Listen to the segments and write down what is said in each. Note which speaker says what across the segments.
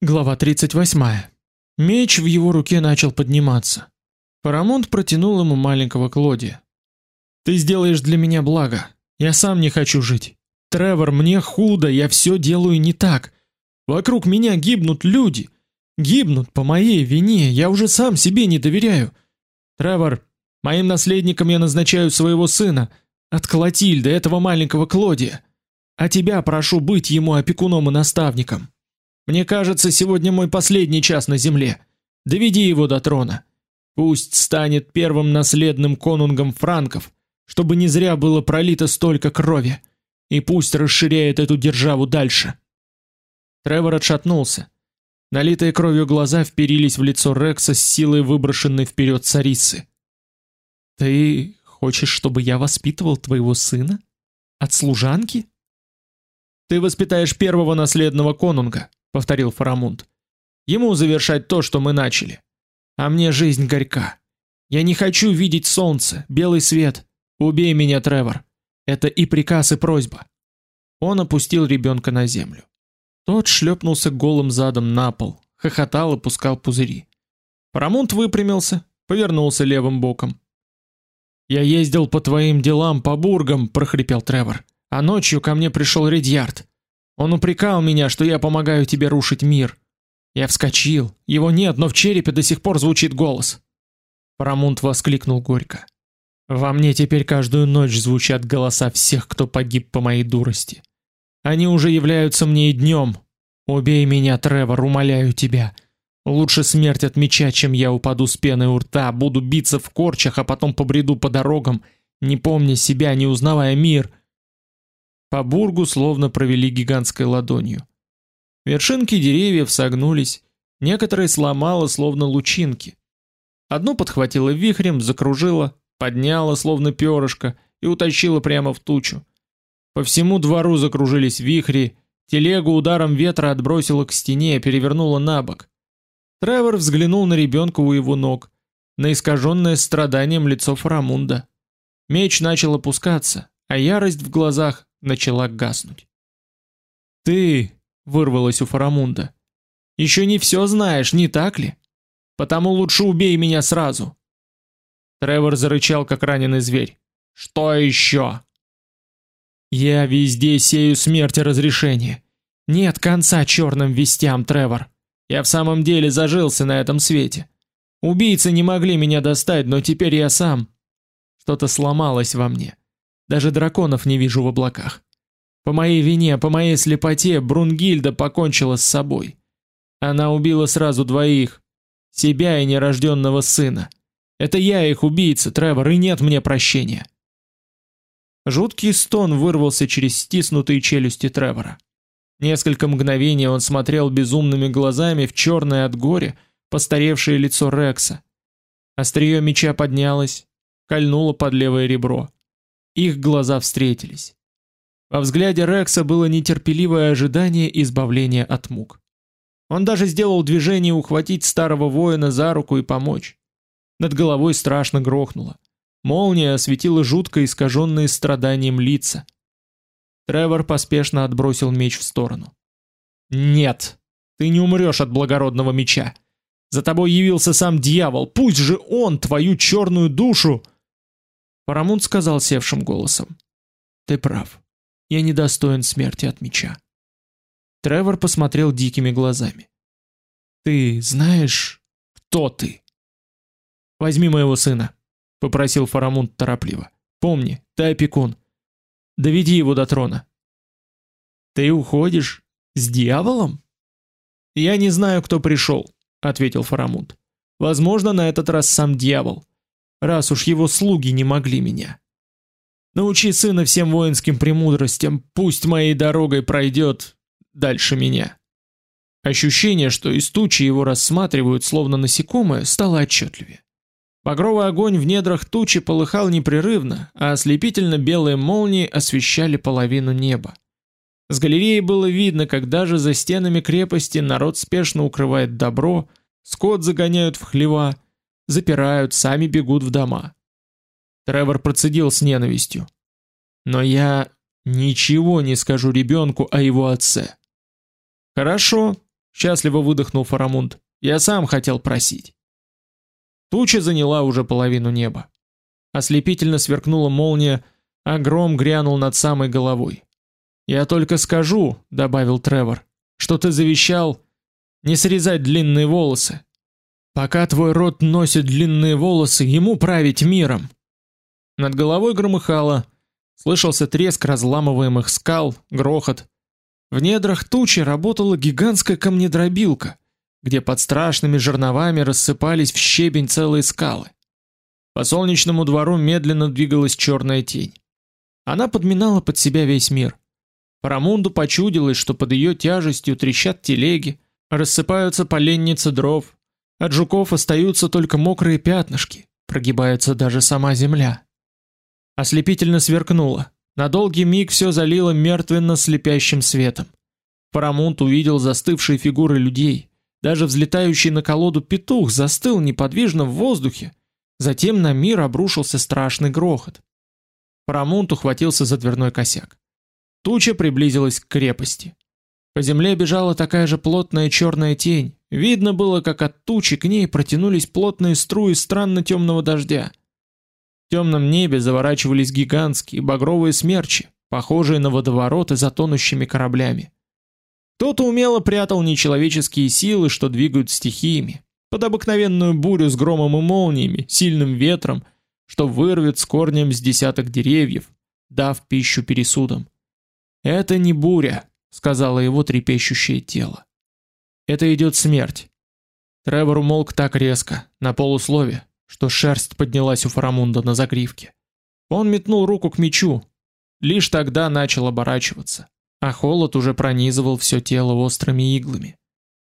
Speaker 1: Глава 38. Меч в его руке начал подниматься. Парамонт протянул ему маленького Клодия. Ты сделаешь для меня благо. Я сам не хочу жить. Тревор, мне худо, я все делаю не так. Вокруг меня гибнут люди, гибнут по моей вине. Я уже сам себе не доверяю. Тревор, моим наследником я назначаю своего сына, от Клотильды, этого маленького Клодия. А тебя прошу быть ему опекуном и наставником. Мне кажется, сегодня мой последний час на земле. Доведи его до трона. Пусть станет первым наследным конунгом франков, чтобы не зря было пролито столько крови, и пусть расширяет эту державу дальше. Тревор отшатнулся. Налитые кровью глаза вперились в лицо Рекса с силой выброшенной вперед царицы. Ты хочешь, чтобы я воспитывал твоего сына от служанки? Ты воспитаешь первого наследного конунга, повторил Фарамунд. Ему завершать то, что мы начали. А мне жизнь горька. Я не хочу видеть солнце, белый свет. Убей меня, Тревор. Это и приказ, и просьба. Он опустил ребенка на землю. Тот шлепнулся голым задом на пол, хохотал и пускал пузыри. Фарамунд выпрямился, повернулся левым боком. Я ездил по твоим делам по бургам, прохрипел Тревор. А ночью ко мне пришел Редьярд. Он упрекал меня, что я помогаю тебе рушить мир. Я вскочил. Его нет, но в черепе до сих пор звучит голос. Парамунт воскликнул горько. Во мне теперь каждую ночь звучат голоса всех, кто погиб по моей дурости. Они уже являются мне и днем. Убей меня, Тревор, умоляю тебя. Лучше смерть от меча, чем я упаду с пеной у рта, буду биться в корчах, а потом побреду по дорогам, не помня себя, не узнавая мир. По бургу словно провели гигантской ладонью. Вершинки деревьев согнулись, некоторые сломало словно лучинки. Одну подхватило вихрем, закружило, подняло словно перышко и утащило прямо в тучу. По всему двору закружились вихри, телегу ударом ветра отбросило к стене, перевернуло на бок. Тревор взглянул на ребенка у его ног, на искаженное страданием лицо Фарамунда. Меч начал опускаться, а ярость в глазах начала гаснуть. Ты, вырвалось у Фарамунда. Еще не все знаешь, не так ли? Потому лучше убей меня сразу. Тревор зарычал, как раненый зверь. Что еще? Я везде сею смерть и разрешение. Нет конца черным вестям, Тревор. Я в самом деле зажился на этом свете. Убийцы не могли меня достать, но теперь я сам. Что-то сломалось во мне. Даже драконов не вижу в облаках. По моей вине, по моей слепоте Брунгильда покончила с собой. Она убила сразу двоих, себя и нерожденного сына. Это я их убийца, Тревор, и нет мне прощения. Жуткий стон вырвался через стиснутые челюсти Тревора. Несколько мгновений он смотрел безумными глазами в черное от горя постаревшее лицо Рекса. Острие меча поднялось, кольнуло под левое ребро. Их глаза встретились. Во взгляде Рекса было нетерпеливое ожидание избавления от мук. Он даже сделал движение ухватить старого воина за руку и помочь. Над головой страшно грохнуло. Молния осветила жутко искаженные страданием лица. Тревор поспешно отбросил меч в сторону. Нет, ты не умрешь от благородного меча. За тобой явился сам дьявол. Пусть же он твою черную душу Парамунд сказал севшим голосом: "Ты прав. Я не достоин смерти от меча". Тревор посмотрел дикими глазами. "Ты знаешь, кто ты?" "Возьми моего сына", попросил Фарамунд торопливо. "Помни, ты опекун. Доведи его до трона". "Ты уходишь с дьяволом?" "Я не знаю, кто пришел», — ответил Фарамунд. "Возможно, на этот раз сам дьявол раз уж его слуги не могли меня. Научи сына всем воинским премудростям, пусть моей дорогой пройдет дальше меня. Ощущение, что из тучи его рассматривают словно насекомое, стало отчетливее. Багровый огонь в недрах тучи полыхал непрерывно, а ослепительно белые молнии освещали половину неба. С галереи было видно, как даже за стенами крепости народ спешно укрывает добро, скот загоняют в хлева, запирают, сами бегут в дома. Тревор процедил с ненавистью: "Но я ничего не скажу ребенку о его отце". "Хорошо", счастливо выдохнул Фарамунд. Я сам хотел просить. Туча заняла уже половину неба. Ослепительно сверкнула молния, а гром грянул над самой головой. Я только скажу, добавил Тревор, что ты завещал не срезать длинные волосы. Пока твой род носит длинные волосы, ему править миром. Над головой громыхало, слышался треск разламываемых скал, грохот. В недрах тучи работала гигантская камнедробилка, где под страшными жерновами рассыпались в щебень целые скалы. По солнечному двору медленно двигалась черная тень. Она подминала под себя весь мир. Парамунду почудилось, что под ее тяжестью трещат телеги, рассыпаются поленницы дров, от жуков остаются только мокрые пятнышки, прогибается даже сама земля. Ослепительно сверкнуло. На долгий миг все залило мертвенно-слепящим светом. Парамунд увидел застывшие фигуры людей. Даже взлетающий на колоду петух застыл неподвижно в воздухе. Затем на мир обрушился страшный грохот. Парамунд ухватился за дверной косяк. Туча приблизилась к крепости. По земле бежала такая же плотная черная тень. Видно было, как от тучи к ней протянулись плотные струи странно темного дождя. В темном небе заворачивались гигантские багровые смерчи, похожие на водовороты за тонущими кораблями. Кто-то умело прятал нечеловеческие силы, что двигают стихиями, под обыкновенную бурю с громом и молниями, сильным ветром, что вырвет с корнем с десяток деревьев, дав пищу пересудам. Это не буря, сказала его трепещущее тело. Это идет смерть. Тревор умолк так резко, на полуслове, что шерсть поднялась у Фарамунда на загривке. Он метнул руку к мечу, лишь тогда начал оборачиваться, а холод уже пронизывал все тело острыми иглами.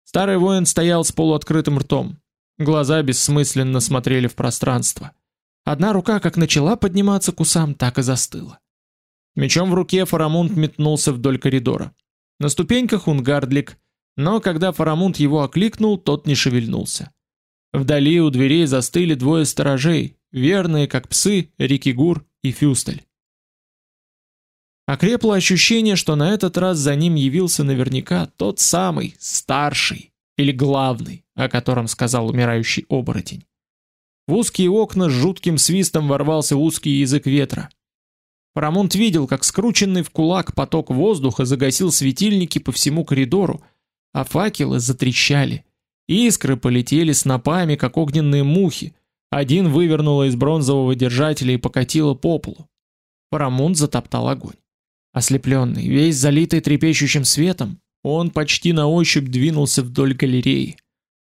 Speaker 1: Старый воин стоял с полуоткрытым ртом. Глаза бессмысленно смотрели в пространство. Одна рука как начала подниматься к усам, так и застыла. Мечом в руке Фарамунд метнулся вдоль коридора. На ступеньках Унгардлик, но когда Фарамунд его окликнул, тот не шевельнулся. Вдали у дверей застыли двое сторожей, верные как псы, Рикигур и Фюстель. Окрепло ощущение, что на этот раз за ним явился наверняка тот самый, старший или главный, о котором сказал умирающий оборотень. В узкие окна с жутким свистом ворвался узкий язык ветра. Парамонт видел, как скрученный в кулак поток воздуха загасил светильники по всему коридору, а факелы затрещали. Искры полетели снопами, как огненные мухи. Один вывернуло из бронзового держателя и покатило по полу. Парамонт затоптал огонь. Ослепленный, весь залитый трепещущим светом, он почти на ощупь двинулся вдоль галереи.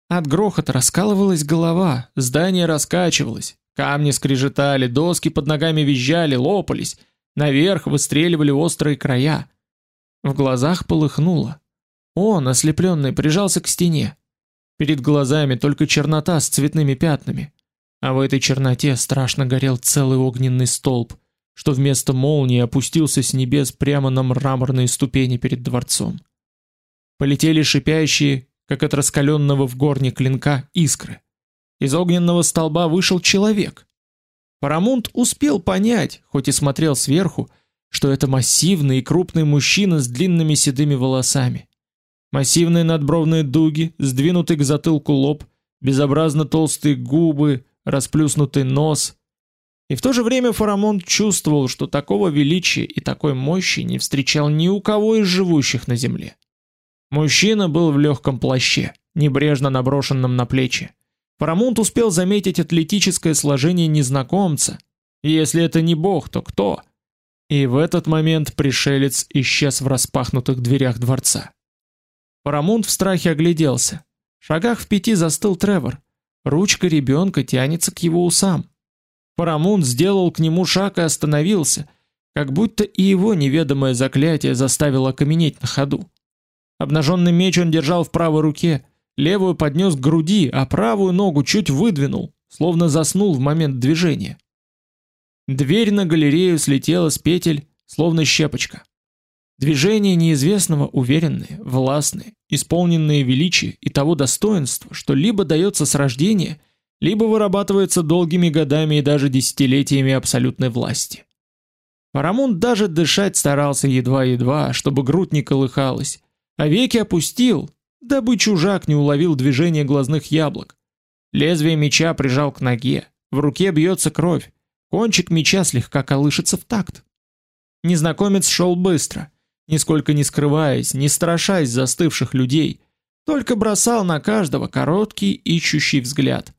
Speaker 1: От грохота раскалывалась голова, здание раскачивалось, камни скрежетали, доски под ногами визжали, лопались, Наверх выстреливали острые края. В глазах полыхнуло. Он, ослепленный, прижался к стене. Перед глазами только чернота с цветными пятнами. А в этой черноте страшно горел целый огненный столб, что вместо молнии опустился с небес прямо на мраморные ступени перед дворцом. Полетели шипящие, как от раскаленного в горне клинка, искры. Из огненного столба вышел человек. Парамунд успел понять, хоть и смотрел сверху, что это массивный и крупный мужчина с длинными седыми волосами. Массивные надбровные дуги, сдвинутый к затылку лоб, безобразно толстые губы, расплюснутый нос. И в то же время Фарамунд чувствовал, что такого величия и такой мощи не встречал ни у кого из живущих на земле. Мужчина был в легком плаще, небрежно наброшенном на плечи. Парамонт успел заметить атлетическое сложение незнакомца. Если это не бог, то кто? И в этот момент пришелец исчез в распахнутых дверях дворца. Парамонт в страхе огляделся. В шагах в пяти застыл Тревор. Ручка ребенка тянется к его усам. Парамонт сделал к нему шаг и остановился, как будто и его неведомое заклятие заставило окаменеть на ходу. Обнаженный меч он держал в правой руке, левую поднес к груди, а правую ногу чуть выдвинул, словно заснул в момент движения. Дверь на галерею слетела с петель, словно щепочка. Движения неизвестного уверенные, властные, исполненные величия и того достоинства, что либо дается с рождения, либо вырабатывается долгими годами и даже десятилетиями абсолютной власти. Парамонт даже дышать старался едва-едва, чтобы грудь не колыхалась, а веки опустил, дабы чужак не уловил движение глазных яблок. Лезвие меча прижал к ноге, в руке бьется кровь, кончик меча слегка колышется в такт. Незнакомец шел быстро, нисколько не скрываясь, не страшась застывших людей, только бросал на каждого короткий ищущий взгляд.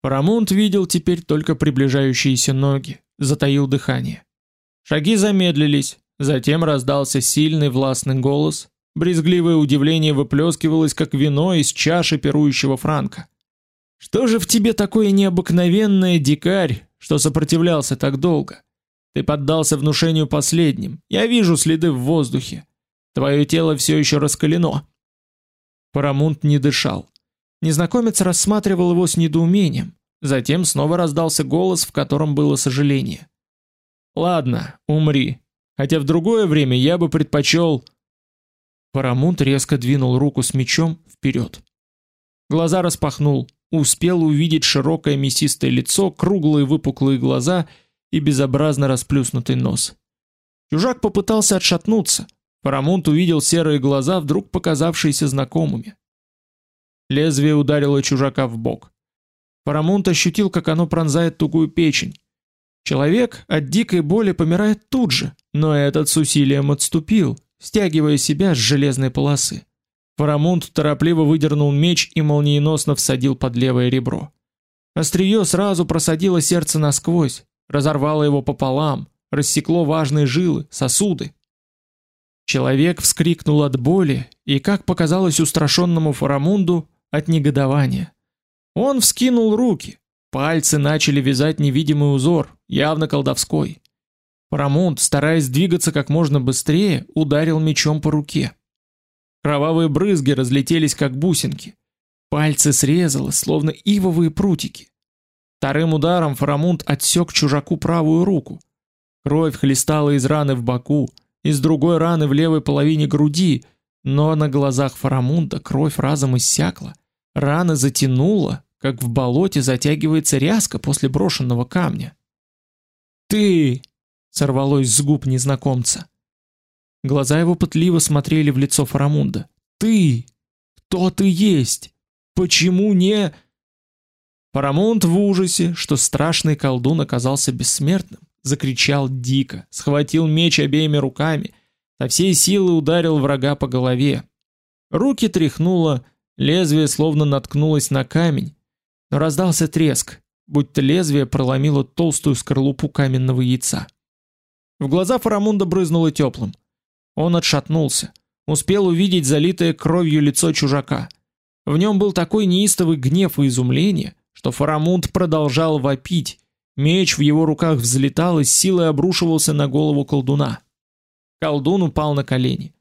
Speaker 1: Парамонт видел теперь только приближающиеся ноги, затаил дыхание. Шаги замедлились, затем раздался сильный властный голос, брезгливое удивление выплескивалось, как вино из чаши пирующего франка. Что же в тебе такое необыкновенное, дикарь, что сопротивлялся так долго? Ты поддался внушению последним. Я вижу следы в воздухе. Твое тело все еще раскалено. Парамунт не дышал. Незнакомец рассматривал его с недоумением. Затем снова раздался голос, в котором было сожаление. Ладно, умри. Хотя в другое время я бы предпочел. Парамунт резко двинул руку с мечом вперед. Глаза распахнул, успел увидеть широкое мясистое лицо, круглые выпуклые глаза и безобразно расплюснутый нос. Чужак попытался отшатнуться. Парамонт увидел серые глаза, вдруг показавшиеся знакомыми. Лезвие ударило чужака в бок. Парамонт ощутил, как оно пронзает тугую печень. Человек от дикой боли помирает тут же, но этот с усилием отступил, стягивая себя с железной полосы. Парамонт торопливо выдернул меч и молниеносно всадил под левое ребро. Острие сразу просадило сердце насквозь, разорвало его пополам, рассекло важные жилы, сосуды. Человек вскрикнул от боли и, как показалось устрашенному Фарамунду, от негодования. Он вскинул руки, пальцы начали вязать невидимый узор, явно колдовской. Фарамунд, стараясь двигаться как можно быстрее, ударил мечом по руке. Кровавые брызги разлетелись как бусинки. Пальцы срезало, словно ивовые прутики. Вторым ударом Фарамунд отсек чужаку правую руку. Кровь хлестала из раны в боку, из другой раны в левой половине груди, но на глазах Фарамунда кровь разом иссякла. Рана затянула, как в болоте затягивается ряска после брошенного камня. «Ты!» — сорвалось с губ незнакомца. Глаза его пытливо смотрели в лицо Фарамунда. Ты, кто ты есть? Почему не Фарамунд в ужасе, что страшный колдун оказался бессмертным, закричал дико, схватил меч обеими руками, со всей силы ударил врага по голове. Руки тряхнуло, лезвие словно наткнулось на камень, но раздался треск, будто лезвие проломило толстую скорлупу каменного яйца. В глаза Фарамунда брызнуло теплым. Он отшатнулся, успел увидеть залитое кровью лицо чужака. В нем был такой неистовый гнев и изумление, что Фарамунд продолжал вопить. Меч в его руках взлетал и с силой обрушивался на голову колдуна. Колдун упал на колени.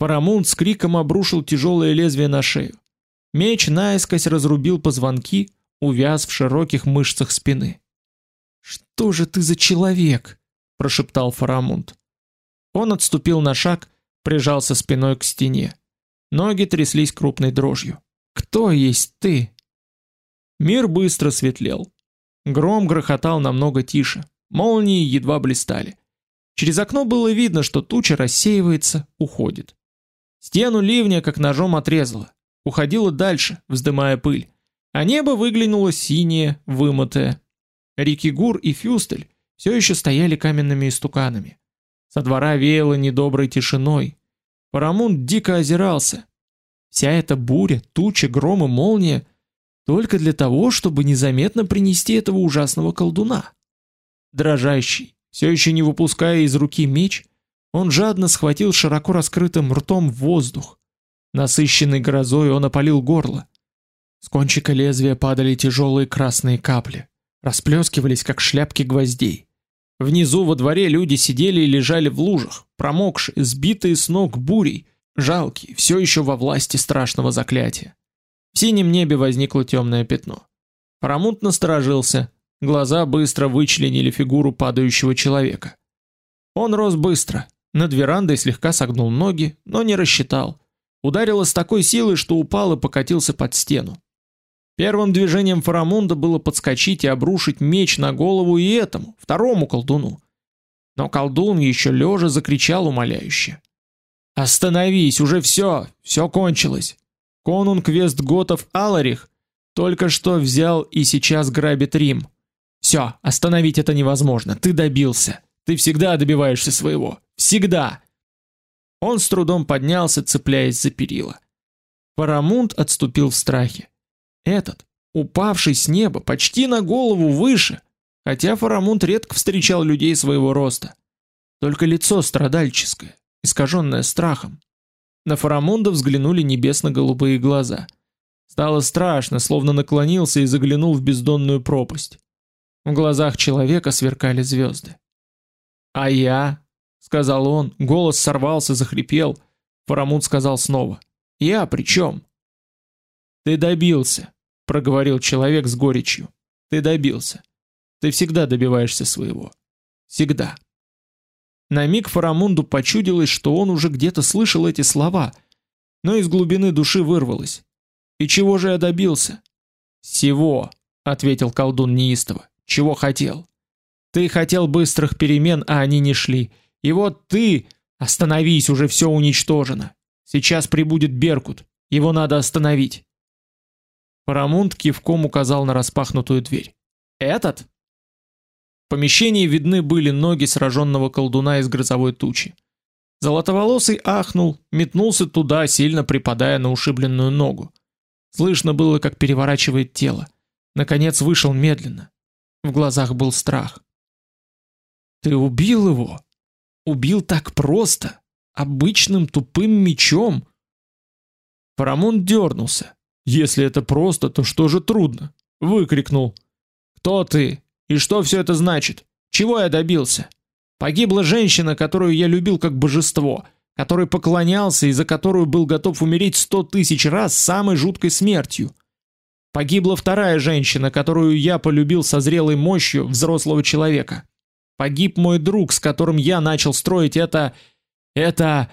Speaker 1: Фарамунд с криком обрушил тяжелое лезвие на шею. Меч наискось разрубил позвонки, увяз в широких мышцах спины. "Что же ты за человек?" прошептал Фарамунд. Он отступил на шаг, прижался спиной к стене. Ноги тряслись крупной дрожью. Кто есть ты? Мир быстро светлел. Гром грохотал намного тише. Молнии едва блистали. Через окно было видно, что туча рассеивается, уходит. Стену ливня как ножом отрезало, уходило дальше, вздымая пыль. А небо выглянуло синее, вымытое. Рикигур и Фюстель все еще стояли каменными истуканами. Со двора веяло недоброй тишиной. Парамунд дико озирался. Вся эта буря, туча, гром и молния только для того, чтобы незаметно принести этого ужасного колдуна. Дрожащий, все еще не выпуская из руки меч, он жадно схватил широко раскрытым ртом воздух. Насыщенный грозой он опалил горло. С кончика лезвия падали тяжелые красные капли, расплескивались как шляпки гвоздей. Внизу во дворе люди сидели и лежали в лужах, промокшие, сбитые с ног бурей, жалкие, все еще во власти страшного заклятия. В синем небе возникло темное пятно. Парамунт насторожился, глаза быстро вычленили фигуру падающего человека. Он рос быстро, над верандой слегка согнул ноги, но не рассчитал. Ударило с такой силой, что упал и покатился под стену. Первым движением Фарамунда было подскочить и обрушить меч на голову и этому, второму колдуну. Но колдун еще лежа закричал умоляюще: "Остановись, уже все, все кончилось". Конунг Вестготов Аларих только что взял и сейчас грабит Рим. Все, остановить это невозможно. Ты добился. Ты всегда добиваешься своего. Всегда. Он с трудом поднялся, цепляясь за перила. Парамунд отступил в страхе. Этот, упавший с неба почти на голову выше, хотя Фарамунд редко встречал людей своего роста. Только лицо страдальческое, искаженное страхом. На Фарамунда взглянули небесно-голубые глаза. Стало страшно, словно наклонился и заглянул в бездонную пропасть. В глазах человека сверкали звезды. «А я?» — сказал он, голос сорвался, захрипел. Фарамунд сказал снова. «Я при чем?» «Ты добился», — проговорил человек с горечью. «Ты добился. Ты всегда добиваешься своего. Всегда». На миг Фарамунду почудилось, что он уже где-то слышал эти слова, но из глубины души вырвалось. И чего же я добился? Всего, ответил колдун неистово. Чего хотел? Ты хотел быстрых перемен, а они не шли. И вот ты, остановись, уже все уничтожено. Сейчас прибудет Беркут. Его надо остановить. Парамунд кивком указал на распахнутую дверь. Этот? В помещении видны были ноги сраженного колдуна из грозовой тучи. Золотоволосый ахнул, метнулся туда, сильно припадая на ушибленную ногу. Слышно было, как переворачивает тело. Наконец вышел медленно. В глазах был страх. Ты убил его? Убил так просто, обычным тупым мечом? Парамон дернулся. Если это просто, то что же трудно? Выкрикнул: "Кто ты? И что все это значит? Чего я добился? Погибла женщина, которую я любил как божество который поклонялся и за которую был готов умереть сто тысяч раз самой жуткой смертью. Погибла вторая женщина, которую я полюбил со зрелой мощью взрослого человека. Погиб мой друг, с которым я начал строить это... это...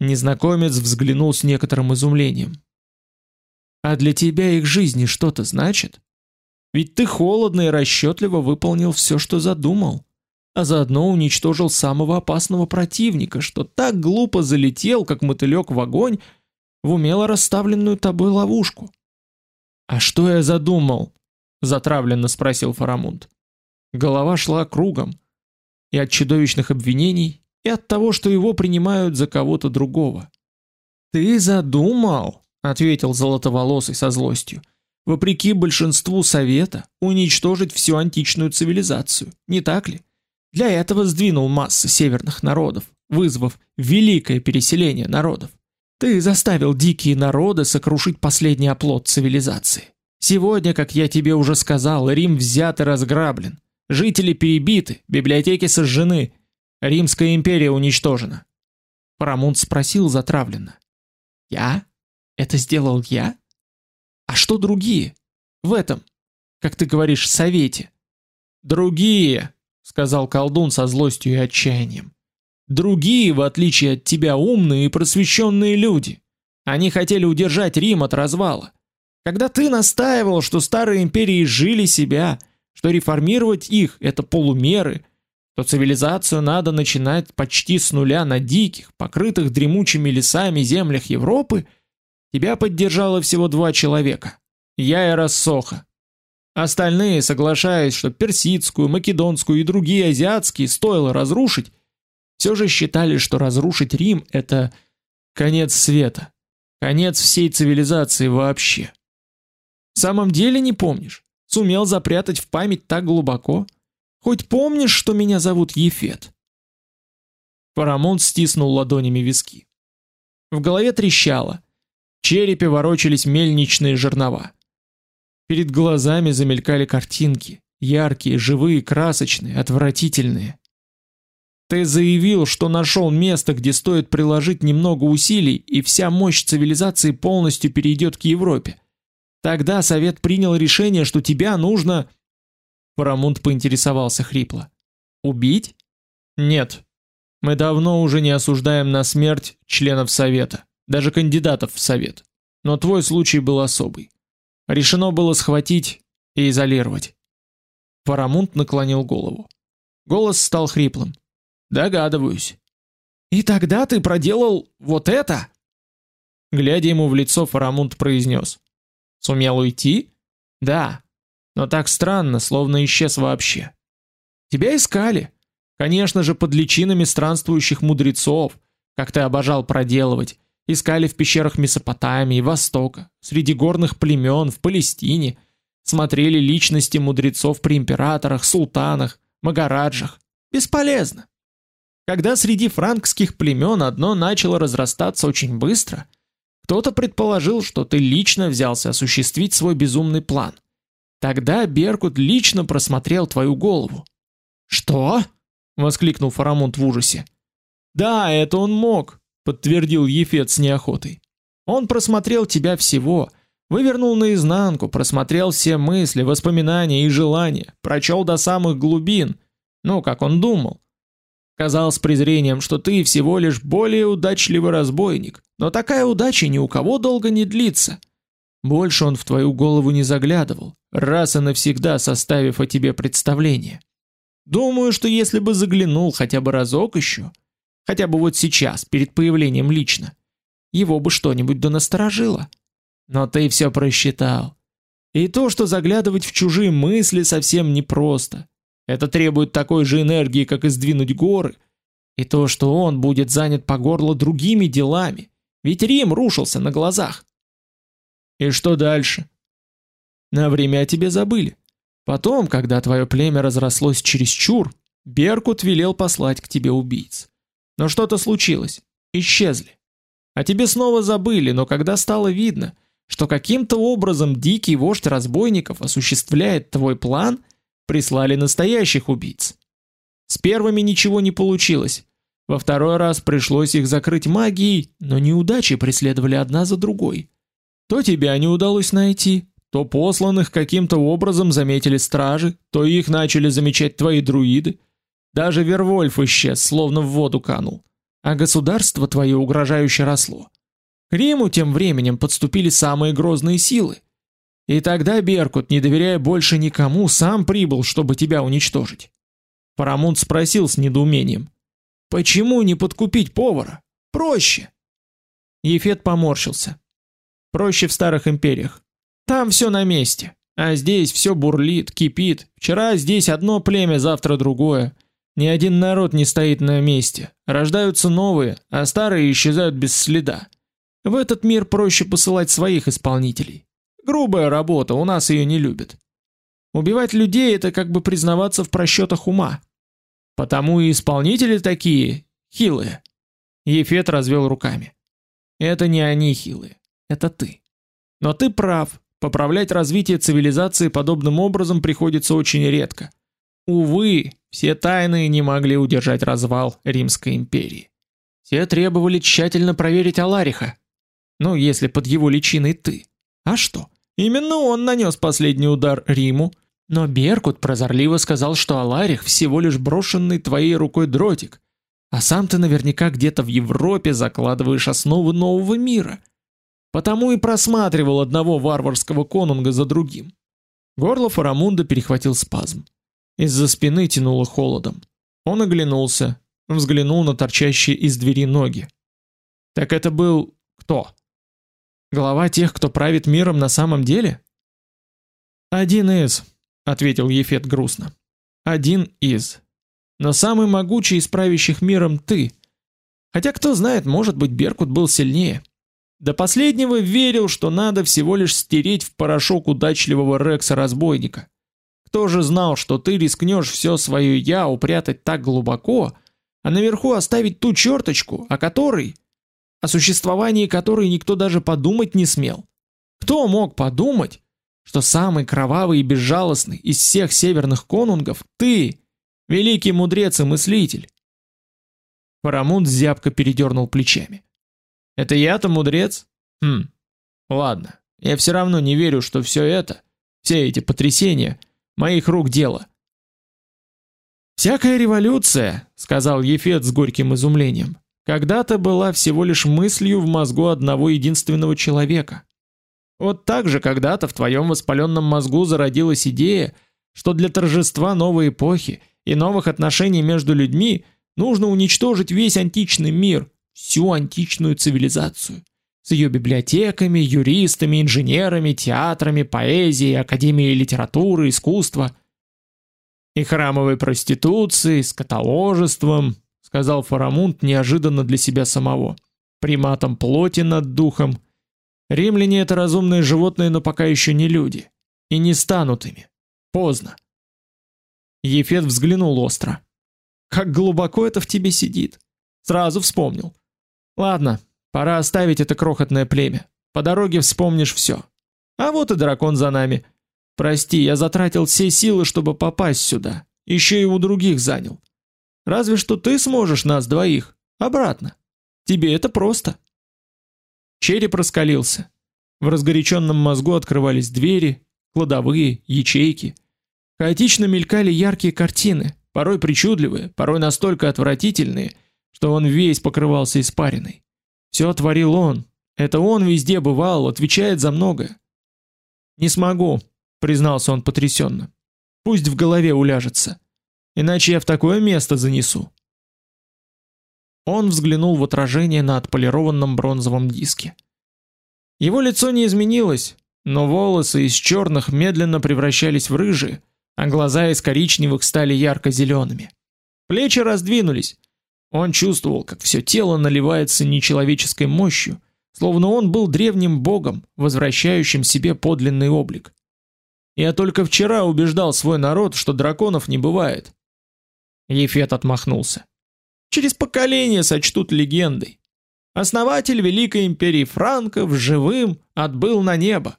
Speaker 1: Незнакомец взглянул с некоторым изумлением. А для тебя их жизни что-то значит? Ведь ты холодно и расчетливо выполнил все, что задумал а заодно уничтожил самого опасного противника, что так глупо залетел, как мотылек в огонь, в умело расставленную тобой ловушку. А что я задумал? затравленно спросил Фарамунд. Голова шла кругом, и от чудовищных обвинений, и от того, что его принимают за кого-то другого. Ты задумал, ответил золотоволосый со злостью. Вопреки большинству совета, уничтожить всю античную цивилизацию, не так ли? Для этого сдвинул массы северных народов, вызвав великое переселение народов. Ты заставил дикие народы сокрушить последний оплот цивилизации. Сегодня, как я тебе уже сказал, Рим взят и разграблен. Жители перебиты, библиотеки сожжены, Римская империя уничтожена. Парамунд спросил затравленно: "Я? Это сделал я? А что другие? В этом, как ты говоришь, совете?" "Другие", сказал колдун со злостью и отчаянием. Другие, в отличие от тебя, умные и просвещенные люди. Они хотели удержать Рим от развала. Когда ты настаивал, что старые империи жили себя, что реформировать их это полумеры, то цивилизацию надо начинать почти с нуля на диких, покрытых дремучими лесами землях Европы, тебя поддержало всего два человека: я и Рассоха. Остальные, соглашаясь, что персидскую, македонскую и другие азиатские стоило разрушить, все же считали, что разрушить Рим это конец света, конец всей цивилизации вообще. В самом деле не помнишь? Сумел запрятать в память так глубоко? Хоть помнишь, что меня зовут Ефет? Парамонт стиснул ладонями виски. В голове трещало. Черепе ворочались мельничные жернова. Перед глазами замелькали картинки, яркие, живые, красочные, отвратительные. Ты заявил, что нашел место, где стоит приложить немного усилий, и вся мощь цивилизации полностью перейдет к Европе. Тогда совет принял решение, что тебя нужно Парамунд поинтересовался хрипло. Убить? Нет. Мы давно уже не осуждаем на смерть членов совета, даже кандидатов в совет. Но твой случай был особый. Решено было схватить и изолировать. Парамунт наклонил голову. Голос стал хриплым. Догадываюсь. И тогда ты проделал вот это? Глядя ему в лицо, Фарамунд произнес. «Сумел уйти?» «Да. Но так странно, словно исчез вообще. Тебя искали. Конечно же, под личинами странствующих мудрецов, как ты обожал проделывать. Искали в пещерах Месопотамии, Востока, среди горных племен, в Палестине. Смотрели личности мудрецов при императорах, султанах, магараджах. Бесполезно. Когда среди франкских племен одно начало разрастаться очень быстро, кто-то предположил, что ты лично взялся осуществить свой безумный план. Тогда Беркут лично просмотрел твою голову. «Что?» — воскликнул Фарамунд в ужасе. «Да, это он мог», — подтвердил Ефет с неохотой. «Он просмотрел тебя всего, вывернул наизнанку, просмотрел все мысли, воспоминания и желания, прочел до самых глубин, ну, как он думал. Сказал с презрением, что ты всего лишь более удачливый разбойник, но такая удача ни у кого долго не длится. Больше он в твою голову не заглядывал, раз и навсегда составив о тебе представление. Думаю, что если бы заглянул хотя бы разок еще, хотя бы вот сейчас, перед появлением лично, его бы что-нибудь да насторожило. Но ты все просчитал. И то, что заглядывать в чужие мысли совсем непросто. Это требует такой же энергии, как и сдвинуть горы. И то, что он будет занят по горло другими делами. Ведь Рим рушился на глазах. И что дальше? На время о тебе забыли. Потом, когда твое племя разрослось чересчур, Беркут велел послать к тебе убийц. Но что-то случилось. Исчезли. А тебе снова забыли, но когда стало видно, что каким-то образом дикий вождь разбойников осуществляет твой план, прислали настоящих убийц. С первыми ничего не получилось. Во второй раз пришлось их закрыть магией, но неудачи преследовали одна за другой. То тебя не удалось найти, то посланных каким-то образом заметили стражи, то их начали замечать твои друиды. Даже Вервольф исчез, словно в воду канул. А государство твое угрожающе росло. К Риму тем временем подступили самые грозные силы. И тогда Беркут, не доверяя больше никому, сам прибыл, чтобы тебя уничтожить. Парамунд спросил с недоумением: "Почему не подкупить повара? Проще". Ефет поморщился. Проще в старых империях. Там все на месте. А здесь все бурлит, кипит. Вчера здесь одно племя, завтра другое. Ни один народ не стоит на месте. Рождаются новые, а старые исчезают без следа. В этот мир проще посылать своих исполнителей. Грубая работа, у нас ее не любят. Убивать людей это как бы признаваться в просчетах ума. Потому и исполнители такие хилые. Ефет развел руками. Это не они хилые, это ты. Но ты прав. Поправлять развитие цивилизации подобным образом приходится очень редко. Увы, все тайные не могли удержать развал Римской империи. Все требовали тщательно проверить Алариха. Ну, если под его личиной ты. А что? Именно он нанес последний удар Риму, но Беркут прозорливо сказал, что Аларих всего лишь брошенный твоей рукой дротик, а сам ты наверняка где-то в Европе закладываешь основы нового мира. Потому и просматривал одного варварского конунга за другим. Горло Фарамунда перехватил спазм. Из-за спины тянуло холодом. Он оглянулся, взглянул на торчащие из двери ноги. Так это был кто? Глава тех, кто правит миром на самом деле? Один из, ответил Ефет грустно. Один из. Но самый могучий из правящих миром ты. Хотя кто знает, может быть, Беркут был сильнее. До последнего верил, что надо всего лишь стереть в порошок удачливого Рекса-разбойника. Кто же знал, что ты рискнешь все свое «я» упрятать так глубоко, а наверху оставить ту черточку, о которой... о существовании которой никто даже подумать не смел? Кто мог подумать, что самый кровавый и безжалостный из всех северных конунгов ты, великий мудрец и мыслитель? Парамунд зябко передернул плечами. Это я-то мудрец? Хм. Ладно. Я все равно не верю, что все это, все эти потрясения моих рук дело. Всякая революция, сказал Ефет с горьким изумлением, когда-то была всего лишь мыслью в мозгу одного единственного человека. Вот так же когда-то в твоем воспаленном мозгу зародилась идея, что для торжества новой эпохи и новых отношений между людьми нужно уничтожить весь античный мир, всю античную цивилизацию, с ее библиотеками, юристами, инженерами, театрами, поэзией, академией литературы, искусства и храмовой проституцией, с каталожеством, сказал Фарамунд неожиданно для себя самого. Приматом плоти над духом. Римляне это разумные животные, но пока еще не люди, и не станут ими. Поздно. Ефет взглянул остро. Как глубоко это в тебе сидит. Сразу вспомнил. Ладно, пора оставить это крохотное племя. По дороге вспомнишь все. А вот и дракон за нами. Прости, я затратил все силы, чтобы попасть сюда. Еще и у других занял. Разве что ты сможешь нас двоих обратно. Тебе это просто. Череп раскалился. В разгоряченном мозгу открывались двери, кладовые, ячейки. Хаотично мелькали яркие картины, порой причудливые, порой настолько отвратительные, что он весь покрывался испариной. Все творил он. Это он везде бывал, отвечает за многое. Не смогу, признался он потрясенно. Пусть в голове уляжется, иначе я в такое место занесу. Он взглянул в отражение на отполированном бронзовом диске. Его лицо не изменилось, но волосы из черных медленно превращались в рыжие, а глаза из коричневых стали ярко зелеными Плечи раздвинулись. Он чувствовал, как все тело наливается нечеловеческой мощью, словно он был древним богом, возвращающим себе подлинный облик. Я только вчера убеждал свой народ, что драконов не бывает. Ефет отмахнулся. Через поколения сочтут легендой. Основатель великой империи франков живым отбыл на небо.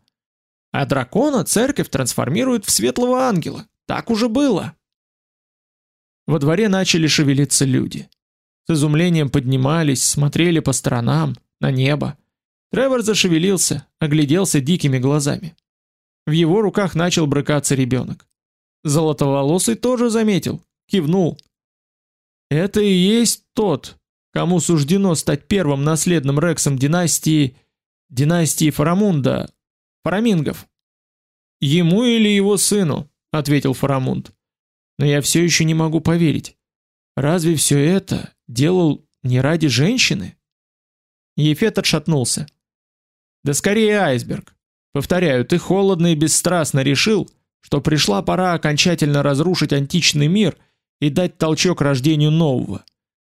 Speaker 1: А дракона церковь трансформирует в светлого ангела. Так уже было. Во дворе начали шевелиться люди. С изумлением поднимались, смотрели по сторонам, на небо. Тревор зашевелился, огляделся дикими глазами. В его руках начал брыкаться ребенок. Золотоволосый тоже заметил, кивнул. Это и есть тот, кому суждено стать первым наследным рексом династии династии Фарамунда, Фарамингов. Ему или его сыну, ответил Фарамунд. Но я все еще не могу поверить. Разве все это делал не ради женщины? Ефет отшатнулся. Да скорее айсберг. Повторяю, ты холодно и бесстрастно решил, что пришла пора окончательно разрушить античный мир и дать толчок рождению нового.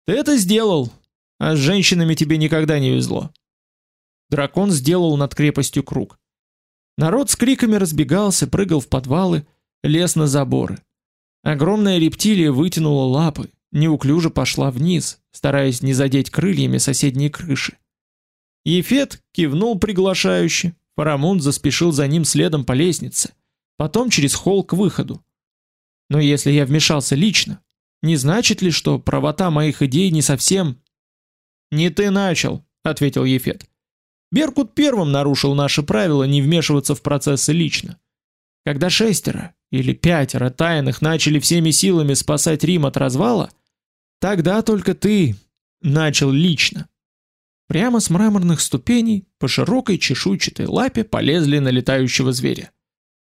Speaker 1: Ты это сделал, а с женщинами тебе никогда не везло. Дракон сделал над крепостью круг. Народ с криками разбегался, прыгал в подвалы, лез на заборы. Огромная рептилия вытянула лапы, неуклюже пошла вниз, стараясь не задеть крыльями соседние крыши. Ефет кивнул приглашающе, Фарамунд заспешил за ним следом по лестнице, потом через холл к выходу. Но если я вмешался лично, не значит ли, что правота моих идей не совсем Не ты начал, ответил Ефет. Беркут первым нарушил наши правила не вмешиваться в процессы лично. Когда шестеро или пятеро тайных начали всеми силами спасать Рим от развала, тогда только ты начал лично. Прямо с мраморных ступеней по широкой чешуйчатой лапе полезли на летающего зверя.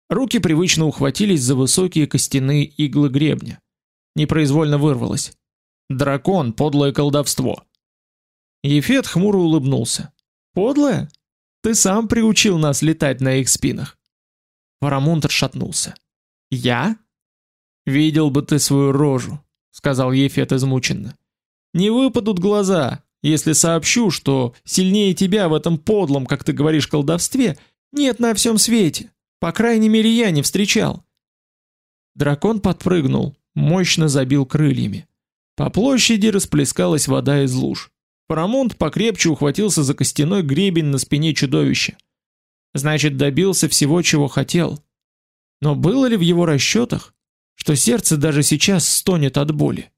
Speaker 1: Руки привычно ухватились за высокие костяные иглы гребня. Непроизвольно вырвалось: "Дракон, подлое колдовство". Ефет хмуро улыбнулся. "Подлое? Ты сам приучил нас летать на их спинах". Варамунд шатнулся. Я? Видел бы ты свою рожу, сказал Ефет измученно. Не выпадут глаза, если сообщу, что сильнее тебя в этом подлом, как ты говоришь, колдовстве нет на всем свете. По крайней мере, я не встречал. Дракон подпрыгнул, мощно забил крыльями. По площади расплескалась вода из луж. Парамонт покрепче ухватился за костяной гребень на спине чудовища. Значит, добился всего, чего хотел. Но было ли в его расчетах, что сердце даже сейчас стонет от боли?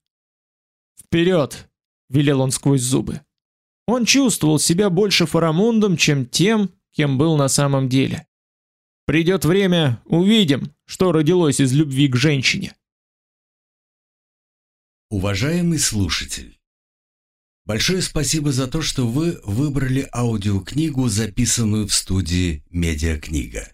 Speaker 1: Вперед! велел он сквозь зубы. Он чувствовал себя больше Фарамундом, чем тем, кем был на самом деле. Придет время, увидим, что родилось из любви к женщине.
Speaker 2: Уважаемый слушатель, большое спасибо за то, что вы выбрали аудиокнигу, записанную в студии Медиакнига.